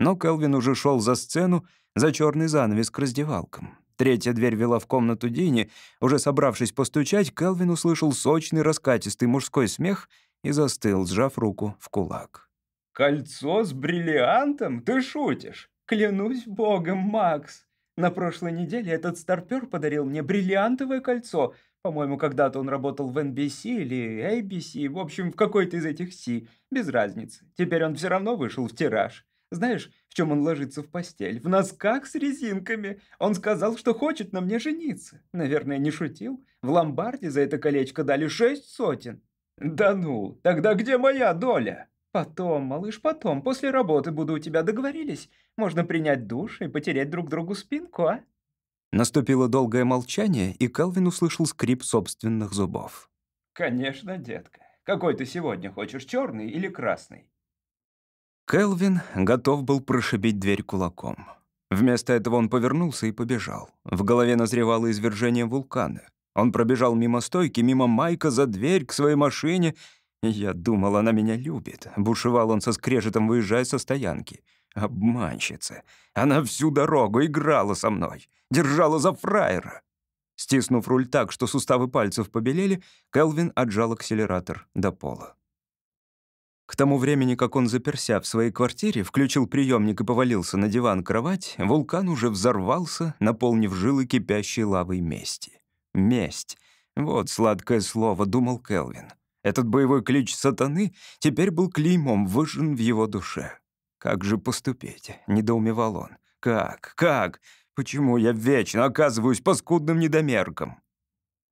Но Келвин уже шел за сцену, за черный занавес к раздевалкам. Третья дверь вела в комнату Дини. Уже собравшись постучать, Келвин услышал сочный раскатистый мужской смех и застыл, сжав руку в кулак. «Кольцо с бриллиантом? Ты шутишь? Клянусь богом, Макс! На прошлой неделе этот старпер подарил мне бриллиантовое кольцо. По-моему, когда-то он работал в NBC или ABC, в общем, в какой-то из этих C, без разницы. Теперь он все равно вышел в тираж. Знаешь, в чем он ложится в постель? В носках с резинками. Он сказал, что хочет на мне жениться. Наверное, не шутил. В ломбарде за это колечко дали шесть сотен. Да ну, тогда где моя доля? Потом, малыш, потом. После работы буду у тебя. Договорились? Можно принять душ и потереть друг другу спинку, а? Наступило долгое молчание, и Калвин услышал скрип собственных зубов. «Конечно, детка. Какой ты сегодня хочешь, черный или красный?» Келвин готов был прошибить дверь кулаком. Вместо этого он повернулся и побежал. В голове назревало извержение вулкана. Он пробежал мимо стойки, мимо Майка, за дверь, к своей машине. Я думал, она меня любит. Бушевал он со скрежетом, выезжая со стоянки. Обманщица. Она всю дорогу играла со мной. Держала за фраера. Стиснув руль так, что суставы пальцев побелели, Келвин отжал акселератор до пола. К тому времени, как он заперся в своей квартире, включил приемник и повалился на диван-кровать, вулкан уже взорвался, наполнив жилы кипящей лавой мести. Месть. Вот сладкое слово, думал Келвин. Этот боевой клич сатаны теперь был клеймом выжжен в его душе. «Как же поступить?» — недоумевал он. «Как? Как? Почему я вечно оказываюсь паскудным недомерком?»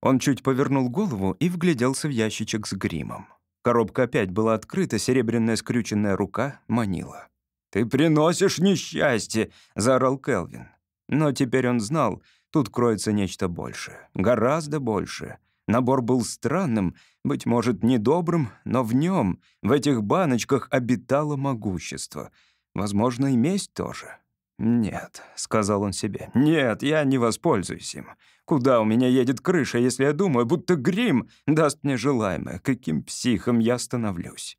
Он чуть повернул голову и вгляделся в ящичек с гримом. Коробка опять была открыта, серебряная скрюченная рука манила. «Ты приносишь несчастье!» — заорал Келвин. Но теперь он знал, тут кроется нечто большее. Гораздо большее. Набор был странным, быть может, недобрым, но в нем, в этих баночках, обитало могущество. Возможно, и месть тоже. «Нет», — сказал он себе, — «нет, я не воспользуюсь им. Куда у меня едет крыша, если я думаю, будто грим даст мне желаемое? Каким психом я становлюсь?»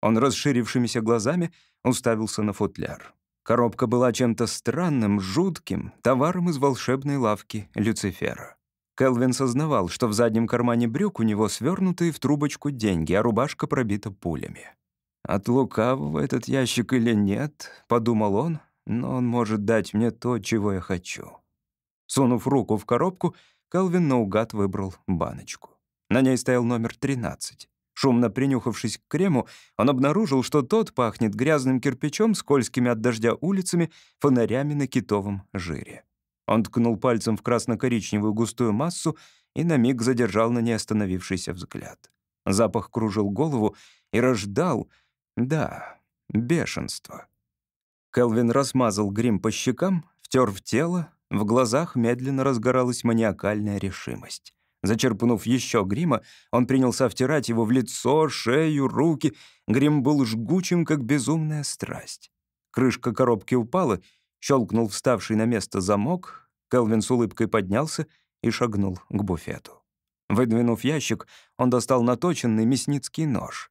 Он расширившимися глазами уставился на футляр. Коробка была чем-то странным, жутким, товаром из волшебной лавки Люцифера. Келвин сознавал, что в заднем кармане брюк у него свернутые в трубочку деньги, а рубашка пробита пулями. «От лукавого этот ящик или нет?» — подумал он, «но он может дать мне то, чего я хочу». Сунув руку в коробку, Калвин наугад выбрал баночку. На ней стоял номер 13. Шумно принюхавшись к крему, он обнаружил, что тот пахнет грязным кирпичом, скользкими от дождя улицами, фонарями на китовом жире. Он ткнул пальцем в красно-коричневую густую массу и на миг задержал на ней остановившийся взгляд. Запах кружил голову и рождал, да, бешенство. Келвин размазал грим по щекам, втер в тело, в глазах медленно разгоралась маниакальная решимость. Зачерпнув еще грима, он принялся втирать его в лицо, шею, руки. Грим был жгучим, как безумная страсть. Крышка коробки упала, щелкнул вставший на место замок. Келвин с улыбкой поднялся и шагнул к буфету. Выдвинув ящик, он достал наточенный мясницкий нож.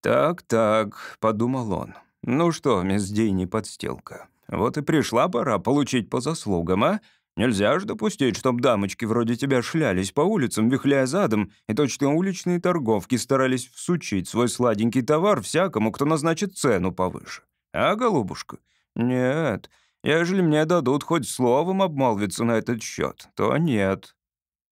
«Так-так», — подумал он. «Ну что, мисс Дейни, подстилка, вот и пришла пора получить по заслугам, а? Нельзя же допустить, чтоб дамочки вроде тебя шлялись по улицам, вихляя задом, и точно уличные торговки старались всучить свой сладенький товар всякому, кто назначит цену повыше. А, голубушка? Нет, ежели мне дадут хоть словом обмолвиться на этот счет, то нет».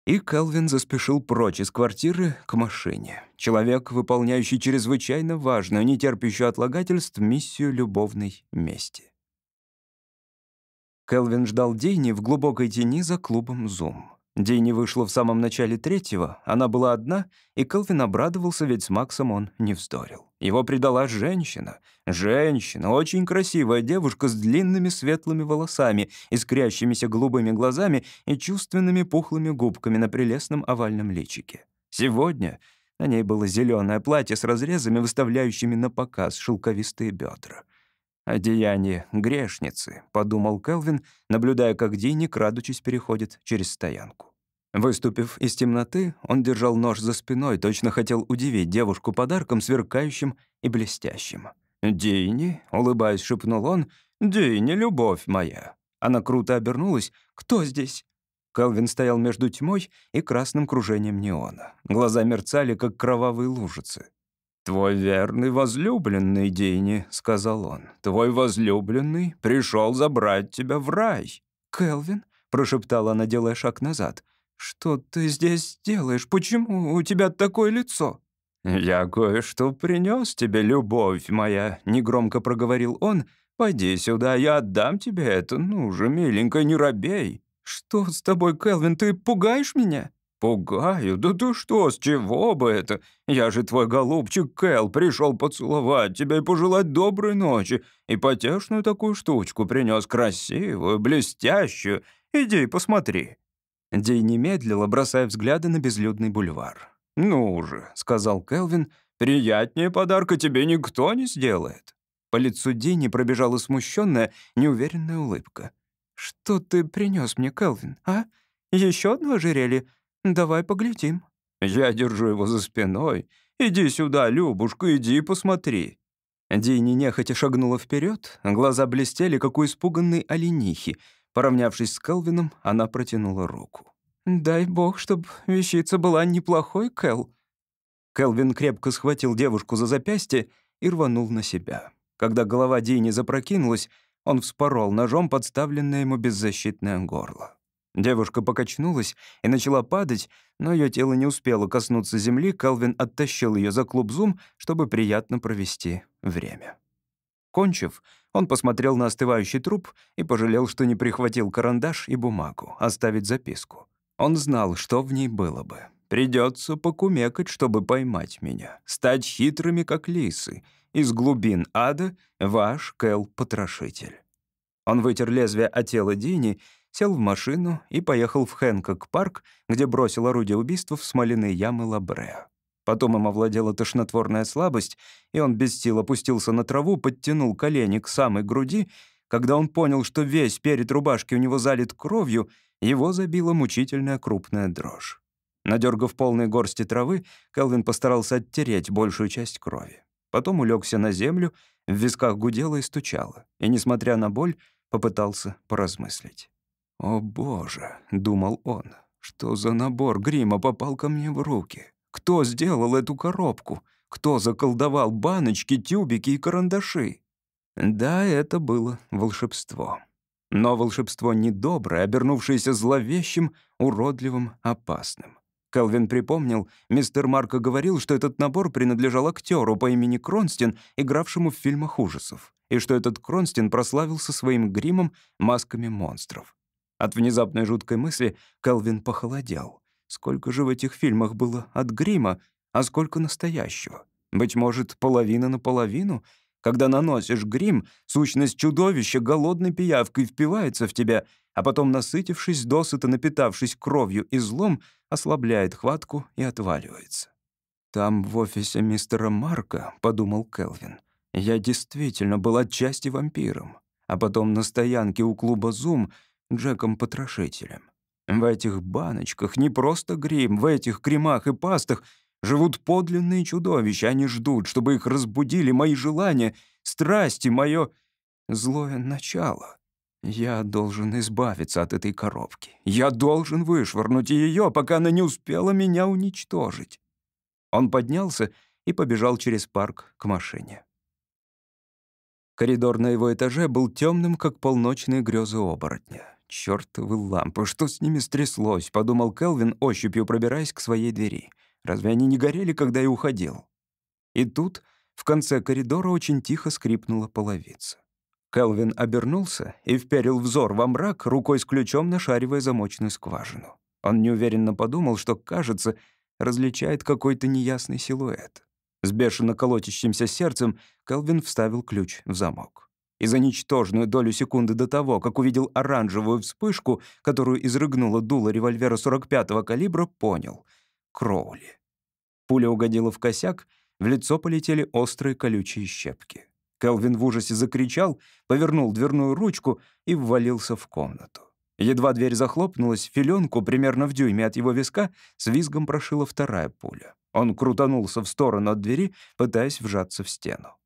И Келвин заспешил прочь из квартиры к машине. Человек, выполняющий чрезвычайно важную, не терпящую отлагательств, миссию любовной мести. Келвин ждал Дейни в глубокой тени за клубом «Зум». Дейни вышла в самом начале третьего, она была одна, и Келвин обрадовался, ведь с Максом он не вздорил. Его предала женщина. Женщина, очень красивая девушка с длинными светлыми волосами, искрящимися голубыми глазами и чувственными пухлыми губками на прелестном овальном личике. Сегодня на ней было зеленое платье с разрезами, выставляющими на показ шелковистые бедра. «Одеяние грешницы», — подумал Келвин, наблюдая, как Дини, крадучись, переходит через стоянку. Выступив из темноты, он держал нож за спиной, точно хотел удивить девушку подарком, сверкающим и блестящим. «Дини», — улыбаясь, шепнул он, — «Дини, любовь моя». Она круто обернулась. «Кто здесь?» Келвин стоял между тьмой и красным кружением неона. Глаза мерцали, как кровавые лужицы. «Твой верный возлюбленный, Дини», — сказал он, — «твой возлюбленный пришел забрать тебя в рай». «Келвин?» — прошептала она, делая шаг назад. «Что ты здесь делаешь? Почему у тебя такое лицо?» «Я кое-что принес тебе, любовь моя», — негромко проговорил он. «Пойди сюда, я отдам тебе это. Ну же, миленькая, не робей». «Что с тобой, Келвин? Ты пугаешь меня?» «Пугаю? Да ты что, с чего бы это? Я же твой голубчик Кэл, пришел поцеловать тебя и пожелать доброй ночи. И потешную такую штучку принес красивую, блестящую. Иди посмотри». Дей не медлила, бросая взгляды на безлюдный бульвар. «Ну же», — сказал Келвин, — «приятнее подарка тебе никто не сделает». По лицу Дини пробежала смущенная, неуверенная улыбка. «Что ты принес мне, Келвин, а? Еще одно ожерелье? «Давай поглядим». «Я держу его за спиной. Иди сюда, Любушка, иди посмотри». Дини нехотя шагнула вперед, глаза блестели, как у испуганной оленихи. Поравнявшись с Келвином, она протянула руку. «Дай бог, чтоб вещица была неплохой, Кэл». Келвин крепко схватил девушку за запястье и рванул на себя. Когда голова Дини запрокинулась, он вспорол ножом подставленное ему беззащитное горло. Девушка покачнулась и начала падать, но ее тело не успело коснуться земли, Калвин оттащил ее за клуб Зум, чтобы приятно провести время. Кончив, он посмотрел на остывающий труп и пожалел, что не прихватил карандаш и бумагу, оставить записку. Он знал, что в ней было бы. Придется покумекать, чтобы поймать меня, стать хитрыми, как лисы. Из глубин ада ваш Кэл-потрошитель». Он вытер лезвие от тела Дини сел в машину и поехал в Хэнкок-парк, где бросил орудие убийства в смоляные ямы Лабреа. Потом им овладела тошнотворная слабость, и он без сил опустился на траву, подтянул колени к самой груди. Когда он понял, что весь перед рубашки у него залит кровью, его забила мучительная крупная дрожь. Надергав полные горсти травы, Келвин постарался оттереть большую часть крови. Потом улегся на землю, в висках гудело и стучало, и, несмотря на боль, попытался поразмыслить. «О боже», — думал он, — «что за набор грима попал ко мне в руки? Кто сделал эту коробку? Кто заколдовал баночки, тюбики и карандаши?» Да, это было волшебство. Но волшебство недоброе, обернувшееся зловещим, уродливым, опасным. Келвин припомнил, мистер Марко говорил, что этот набор принадлежал актеру по имени Кронстин, игравшему в фильмах ужасов, и что этот Кронстин прославился своим гримом, масками монстров. От внезапной жуткой мысли Келвин похолодел. Сколько же в этих фильмах было от грима, а сколько настоящего? Быть может, половина на половину? Когда наносишь грим, сущность чудовища голодной пиявкой впивается в тебя, а потом, насытившись, досыта напитавшись кровью и злом, ослабляет хватку и отваливается. «Там, в офисе мистера Марка», — подумал Келвин, — «я действительно был отчасти вампиром, а потом на стоянке у клуба «Зум» Джеком-потрошителем. В этих баночках не просто грим, в этих кремах и пастах живут подлинные чудовища. Они ждут, чтобы их разбудили мои желания, страсти, мое злое начало. Я должен избавиться от этой коробки. Я должен вышвырнуть ее, пока она не успела меня уничтожить. Он поднялся и побежал через парк к машине. Коридор на его этаже был темным, как полночные грезы оборотня. «Чёртовы лампы, что с ними стряслось?» — подумал Келвин, ощупью пробираясь к своей двери. «Разве они не горели, когда я уходил?» И тут в конце коридора очень тихо скрипнула половица. Келвин обернулся и вперил взор во мрак, рукой с ключом нашаривая замочную скважину. Он неуверенно подумал, что, кажется, различает какой-то неясный силуэт. С бешено колотящимся сердцем Келвин вставил ключ в замок и за ничтожную долю секунды до того, как увидел оранжевую вспышку, которую изрыгнуло дуло револьвера 45-го калибра, понял — Кроули. Пуля угодила в косяк, в лицо полетели острые колючие щепки. Келвин в ужасе закричал, повернул дверную ручку и ввалился в комнату. Едва дверь захлопнулась, филенку примерно в дюйме от его виска с визгом прошила вторая пуля. Он крутанулся в сторону от двери, пытаясь вжаться в стену.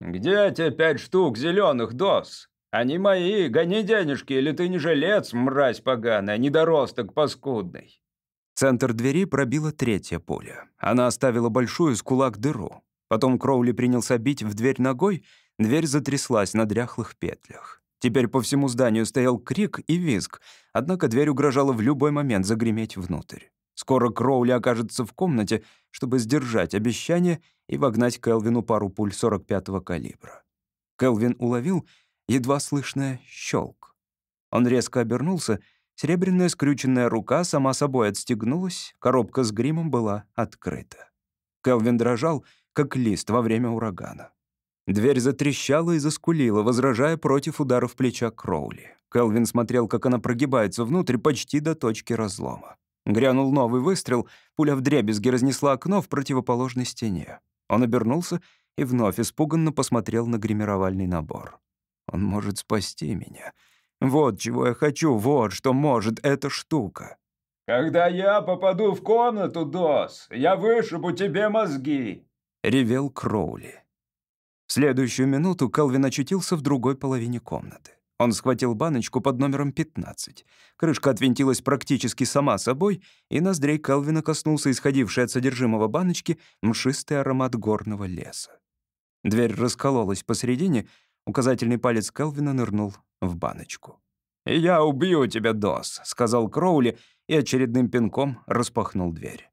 «Где те пять штук зеленых дос? Они мои, гони денежки, или ты не жилец, мразь поганая, недоросток паскудный». Центр двери пробила третья пуля. Она оставила большую с кулак дыру. Потом Кроули принялся бить в дверь ногой, дверь затряслась на дряхлых петлях. Теперь по всему зданию стоял крик и визг, однако дверь угрожала в любой момент загреметь внутрь. Скоро Кроули окажется в комнате, чтобы сдержать обещание и вогнать Келвину пару пуль 45-го калибра. Келвин уловил едва слышное щелк. Он резко обернулся, серебряная скрюченная рука сама собой отстегнулась, коробка с гримом была открыта. Келвин дрожал, как лист во время урагана. Дверь затрещала и заскулила, возражая против ударов плеча Кроули. Келвин смотрел, как она прогибается внутрь почти до точки разлома. Грянул новый выстрел, пуля вдребезги разнесла окно в противоположной стене. Он обернулся и вновь испуганно посмотрел на гримировальный набор. «Он может спасти меня. Вот чего я хочу, вот что может эта штука». «Когда я попаду в комнату, Дос, я вышибу тебе мозги», — ревел Кроули. В следующую минуту Келвин очутился в другой половине комнаты. Он схватил баночку под номером 15. Крышка отвинтилась практически сама собой, и ноздрей Келвина коснулся исходивший от содержимого баночки мшистый аромат горного леса. Дверь раскололась посередине, указательный палец Келвина нырнул в баночку. «Я убью тебя, Дос», — сказал Кроули и очередным пинком распахнул дверь.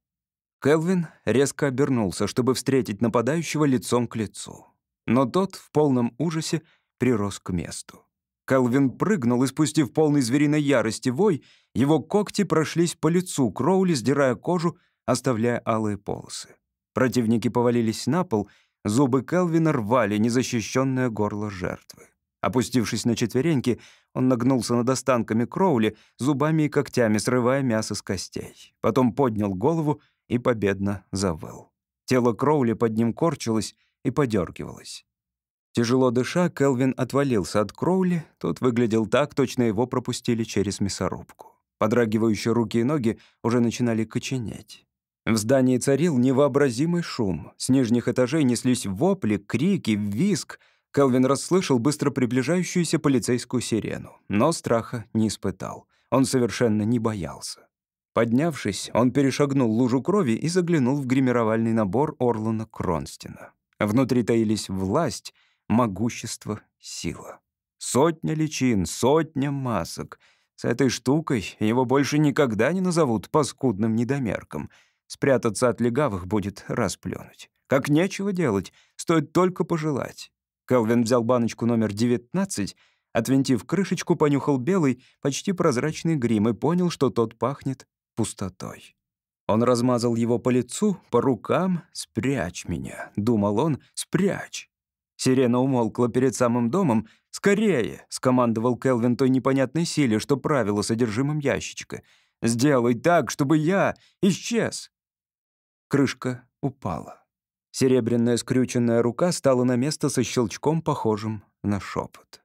Келвин резко обернулся, чтобы встретить нападающего лицом к лицу. Но тот в полном ужасе прирос к месту. Келвин прыгнул, и спустив полный звериной ярости вой, его когти прошлись по лицу Кроули, сдирая кожу, оставляя алые полосы. Противники повалились на пол, зубы Келвина рвали незащищенное горло жертвы. Опустившись на четвереньки, он нагнулся над останками Кроули, зубами и когтями срывая мясо с костей. Потом поднял голову и победно завыл. Тело Кроули под ним корчилось и подергивалось. Тяжело дыша, Келвин отвалился от Кроули. Тот выглядел так, точно его пропустили через мясорубку. Подрагивающие руки и ноги уже начинали коченеть. В здании царил невообразимый шум. С нижних этажей неслись вопли, крики, визг. Келвин расслышал быстро приближающуюся полицейскую сирену, но страха не испытал. Он совершенно не боялся. Поднявшись, он перешагнул лужу крови и заглянул в гримировальный набор Орлана Кронстина. Внутри таились власть — могущество, сила. Сотня личин, сотня масок. С этой штукой его больше никогда не назовут паскудным недомерком. Спрятаться от легавых будет расплюнуть. Как нечего делать, стоит только пожелать. Келвин взял баночку номер 19, отвинтив крышечку, понюхал белый, почти прозрачный грим и понял, что тот пахнет пустотой. Он размазал его по лицу, по рукам. «Спрячь меня», — думал он, — «спрячь». Сирена умолкла перед самым домом. «Скорее!» — скомандовал Келвин той непонятной силе, что правило содержимым ящичка. «Сделай так, чтобы я исчез!» Крышка упала. Серебряная скрюченная рука стала на место со щелчком, похожим на шепот.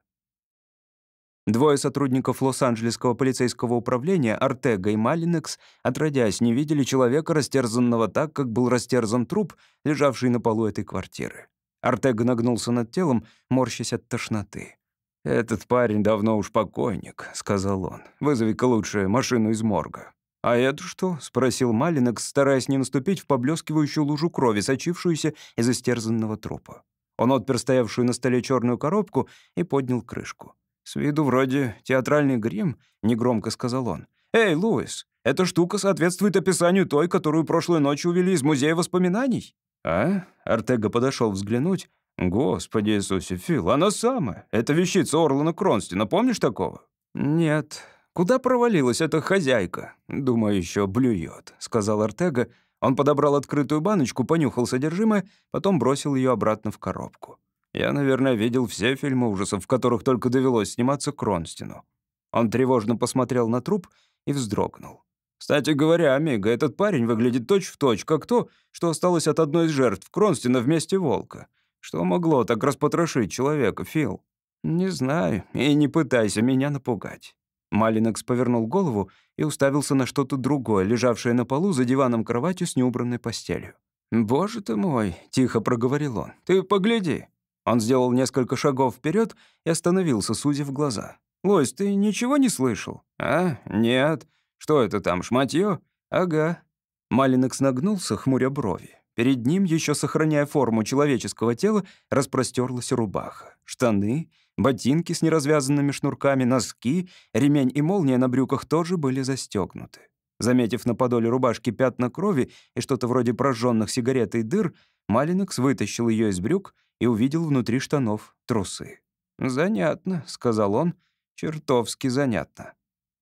Двое сотрудников Лос-Анджелесского полицейского управления, Артега и Малинекс, отродясь, не видели человека, растерзанного так, как был растерзан труп, лежавший на полу этой квартиры. Артега нагнулся над телом, морщась от тошноты. «Этот парень давно уж покойник», — сказал он. «Вызови-ка лучше машину из морга». «А это что?» — спросил Малинекс, стараясь не наступить в поблескивающую лужу крови, сочившуюся из истерзанного трупа. Он отпер стоявшую на столе черную коробку и поднял крышку. «С виду вроде театральный грим», — негромко сказал он. «Эй, Луис, эта штука соответствует описанию той, которую прошлой ночью увели из музея воспоминаний?» «А?» — Артега подошел взглянуть. «Господи Иисусе, Фил, она самая. Это вещица Орлана Кронстина, помнишь такого?» «Нет. Куда провалилась эта хозяйка?» «Думаю, еще блюет», — сказал Артега. Он подобрал открытую баночку, понюхал содержимое, потом бросил ее обратно в коробку. Я, наверное, видел все фильмы ужасов, в которых только довелось сниматься Кронстину. Он тревожно посмотрел на труп и вздрогнул. Кстати говоря, Амиго, этот парень выглядит точь-в-точь, точь, как то, что осталось от одной из жертв Кронстина вместе волка. Что могло так распотрошить человека, Фил? Не знаю, и не пытайся меня напугать. Малинекс повернул голову и уставился на что-то другое, лежавшее на полу за диваном кроватью с неубранной постелью. «Боже ты мой!» — тихо проговорил он. «Ты погляди!» Он сделал несколько шагов вперед и остановился, сузив глаза. «Лось, ты ничего не слышал?» «А? Нет. Что это там, шматьё?» «Ага». Малинекс нагнулся, хмуря брови. Перед ним, еще сохраняя форму человеческого тела, распростерлась рубаха. Штаны, ботинки с неразвязанными шнурками, носки, ремень и молния на брюках тоже были застегнуты. Заметив на подоле рубашки пятна крови и что-то вроде прожженных сигарет и дыр, Малинекс вытащил ее из брюк и увидел внутри штанов трусы. «Занятно», — сказал он, — «чертовски занятно».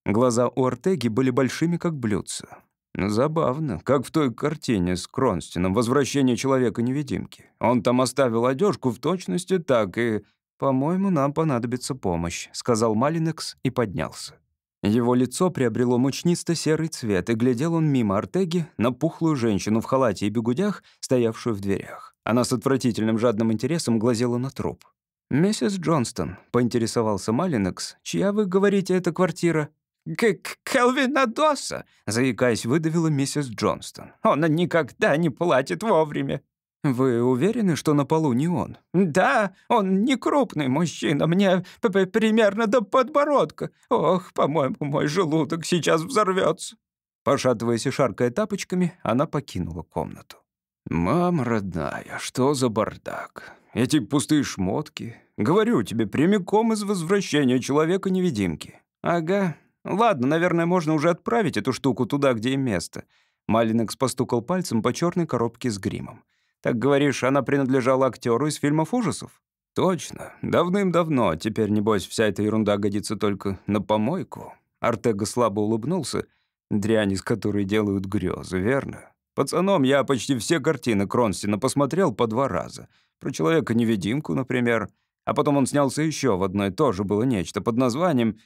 Глаза у Артеги были большими, как блюдца. Забавно, как в той картине с Кронстином «Возвращение человека-невидимки». Он там оставил одежку в точности так и... «По-моему, нам понадобится помощь», — сказал Малинекс и поднялся. Его лицо приобрело мучнисто-серый цвет, и глядел он мимо Артеги на пухлую женщину в халате и бегудях, стоявшую в дверях. Она с отвратительным жадным интересом глазела на труп. «Миссис Джонстон», — поинтересовался Малинекс, — «чья, вы говорите, эта квартира?» «К Келвина Досса», — заикаясь, выдавила миссис Джонстон. «Он никогда не платит вовремя». «Вы уверены, что на полу не он?» «Да, он не крупный мужчина, мне п -п примерно до подбородка. Ох, по-моему, мой желудок сейчас взорвется. Пошатываясь и шаркая тапочками, она покинула комнату. «Мама родная, что за бардак? Эти пустые шмотки. Говорю тебе, прямиком из возвращения человека-невидимки. Ага. Ладно, наверное, можно уже отправить эту штуку туда, где им место». Малинекс постукал пальцем по черной коробке с гримом. «Так говоришь, она принадлежала актеру из фильмов ужасов?» «Точно. Давным-давно. Теперь, небось, вся эта ерунда годится только на помойку». Артега слабо улыбнулся. «Дрянь, из которой делают грезы, верно?» Пацаном я почти все картины Кронстина посмотрел по два раза. Про Человека-невидимку, например. А потом он снялся еще в одной, тоже было нечто под названием...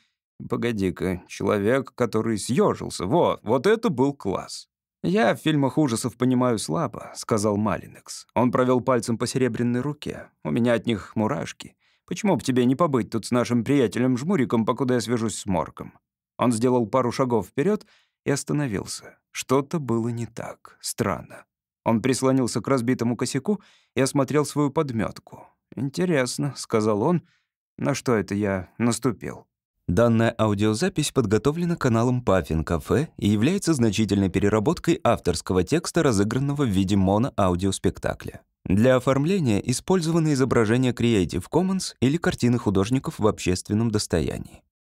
Погоди-ка, человек, который съежился. Вот, вот это был класс. «Я в фильмах ужасов понимаю слабо», — сказал Малинекс. Он провел пальцем по серебряной руке. «У меня от них мурашки. Почему бы тебе не побыть тут с нашим приятелем Жмуриком, покуда я свяжусь с Морком?» Он сделал пару шагов вперед и остановился. Что-то было не так, странно. Он прислонился к разбитому косяку и осмотрел свою подметку. «Интересно», — сказал он, — «на что это я наступил?» Данная аудиозапись подготовлена каналом Puffin Кафе и является значительной переработкой авторского текста, разыгранного в виде моно-аудиоспектакля. Для оформления использованы изображения Creative Commons или картины художников в общественном достоянии.